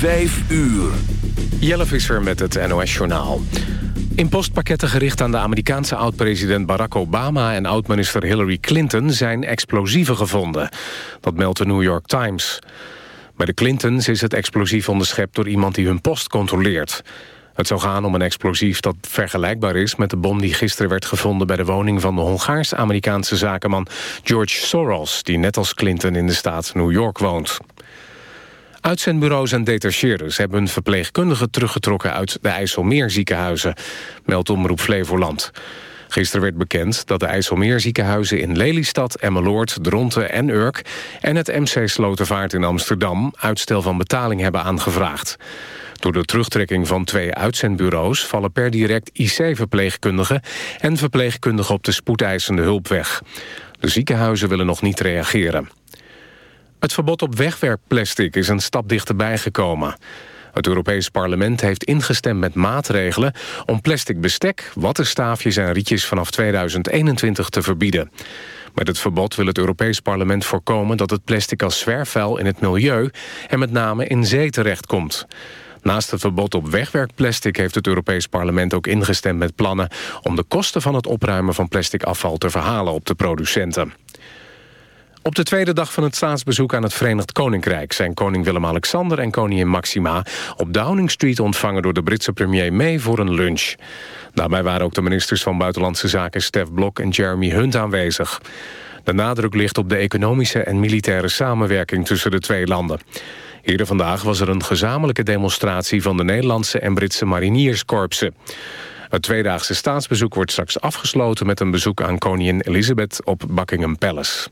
Vijf uur. Jelle Visser met het NOS-journaal. In postpakketten gericht aan de Amerikaanse oud-president Barack Obama... en oud-minister Hillary Clinton zijn explosieven gevonden. Dat meldt de New York Times. Bij de Clintons is het explosief onderschept door iemand die hun post controleert. Het zou gaan om een explosief dat vergelijkbaar is... met de bom die gisteren werd gevonden bij de woning van de Hongaars-Amerikaanse zakenman George Soros... die net als Clinton in de staat New York woont. Uitzendbureaus en detacheerders hebben verpleegkundigen teruggetrokken uit de IJsselmeerziekenhuizen, meldt Omroep Flevoland. Gisteren werd bekend dat de IJsselmeerziekenhuizen in Lelystad, Emmeloord, Dronten en Urk en het MC Slotervaart in Amsterdam uitstel van betaling hebben aangevraagd. Door de terugtrekking van twee uitzendbureaus vallen per direct IC-verpleegkundigen en verpleegkundigen op de spoedeisende hulp weg. De ziekenhuizen willen nog niet reageren. Het verbod op wegwerpplastic is een stap dichterbij gekomen. Het Europees Parlement heeft ingestemd met maatregelen... om plastic bestek, wattenstaafjes en rietjes vanaf 2021 te verbieden. Met het verbod wil het Europees Parlement voorkomen... dat het plastic als zwerfvuil in het milieu en met name in zee terechtkomt. Naast het verbod op wegwerkplastic heeft het Europees Parlement ook ingestemd met plannen... om de kosten van het opruimen van plastic afval te verhalen op de producenten. Op de tweede dag van het staatsbezoek aan het Verenigd Koninkrijk... zijn koning Willem-Alexander en koningin Maxima... op Downing Street ontvangen door de Britse premier May voor een lunch. Daarbij waren ook de ministers van Buitenlandse Zaken... Stef Blok en Jeremy Hunt aanwezig. De nadruk ligt op de economische en militaire samenwerking... tussen de twee landen. Eerder vandaag was er een gezamenlijke demonstratie... van de Nederlandse en Britse marinierskorpsen. Het tweedaagse staatsbezoek wordt straks afgesloten... met een bezoek aan koningin Elizabeth op Buckingham Palace.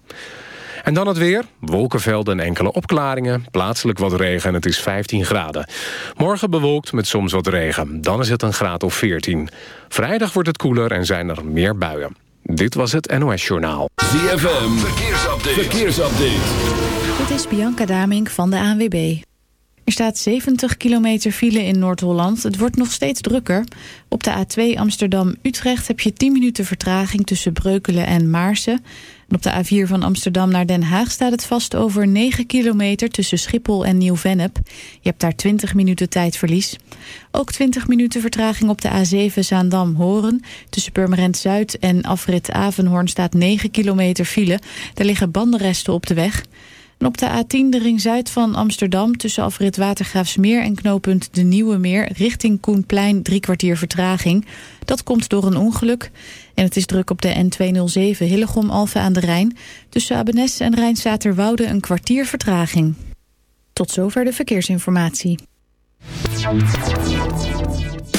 En dan het weer. Wolkenvelden en enkele opklaringen. Plaatselijk wat regen en het is 15 graden. Morgen bewolkt met soms wat regen. Dan is het een graad of 14. Vrijdag wordt het koeler en zijn er meer buien. Dit was het NOS Journaal. ZFM. Verkeersupdate. Verkeersupdate. Dit is Bianca Damink van de ANWB. Er staat 70 kilometer file in Noord-Holland. Het wordt nog steeds drukker. Op de A2 Amsterdam-Utrecht heb je 10 minuten vertraging... tussen Breukelen en Maarsen op de A4 van Amsterdam naar Den Haag staat het vast over 9 kilometer tussen Schiphol en Nieuw-Vennep. Je hebt daar 20 minuten tijdverlies. Ook 20 minuten vertraging op de A7 Zaandam-Horen. Tussen Purmerend Zuid en afrit Avenhoorn staat 9 kilometer file. Daar liggen bandenresten op de weg. Op de A10 de ring zuid van Amsterdam... tussen afrit Watergraafsmeer en knooppunt De Nieuwe Meer... richting Koenplein drie kwartier vertraging. Dat komt door een ongeluk. En het is druk op de N207 Hillegom-Alphen aan de Rijn. Tussen Abenes en Rijnstaterwoude een kwartier vertraging. Tot zover de verkeersinformatie.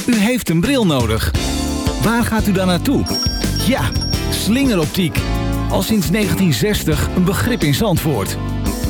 U heeft een bril nodig. Waar gaat u dan naartoe? Ja, slingeroptiek. Al sinds 1960 een begrip in Zandvoort.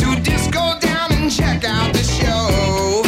to disco down and check out the show.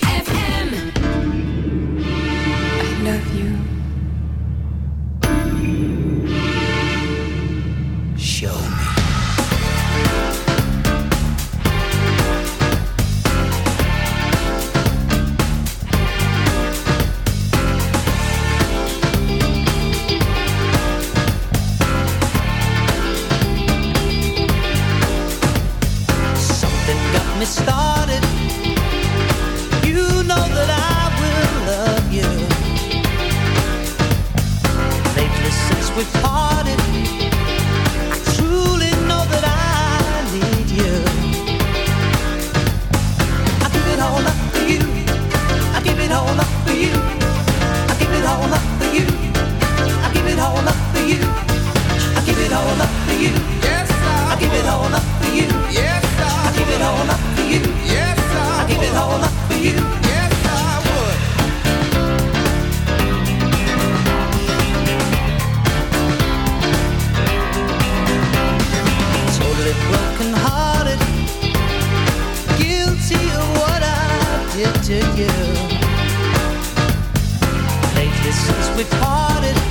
to you. Lately, since we parted.